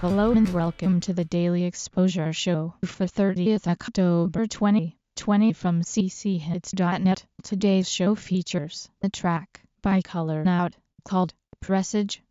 Hello and welcome to the Daily Exposure Show for 30th October 2020 from cchits.net. Today's show features a track by Color Out called Presage.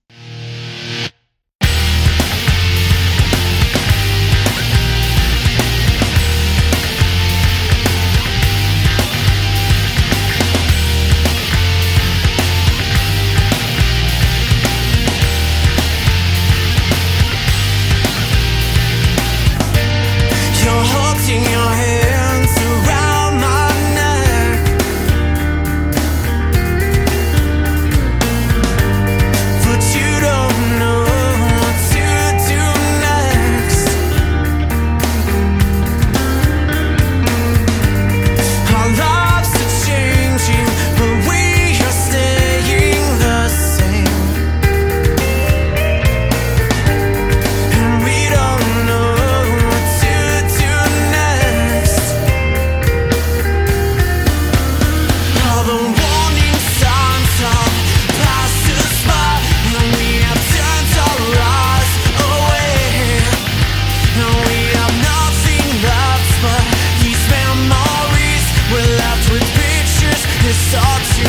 Pictures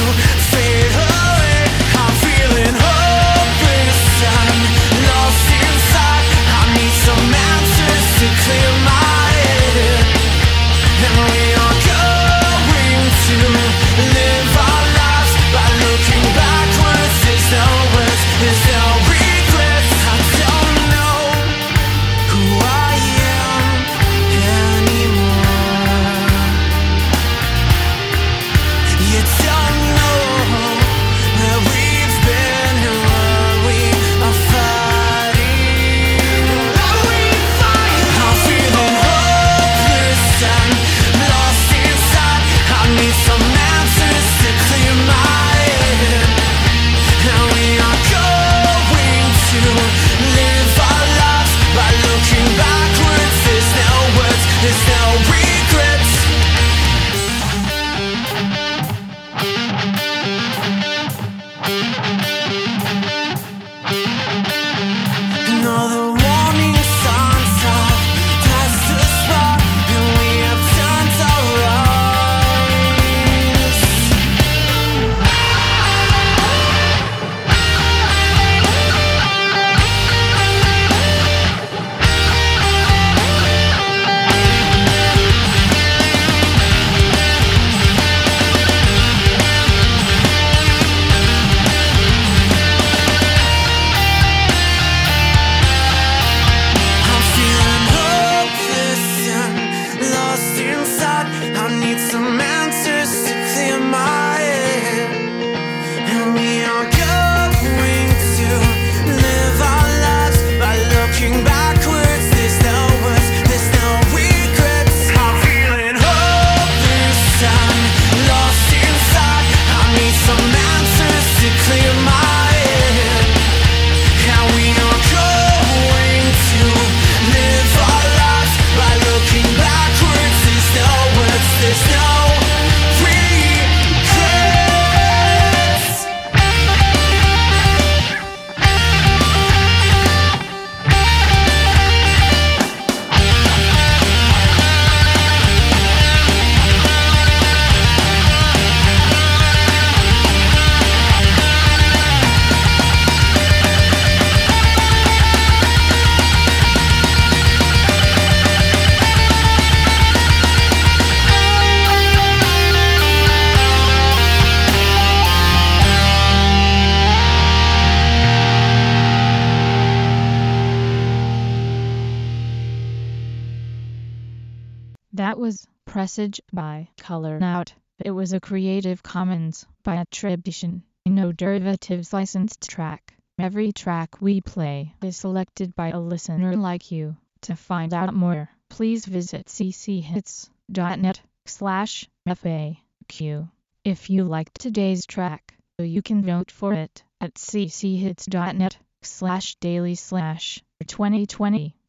That was Presage by Color Out. It was a Creative Commons by attribution, no derivatives licensed track. Every track we play is selected by a listener like you. To find out more, please visit cchits.net slash FAQ. If you liked today's track, you can vote for it at cchits.net slash daily slash 2020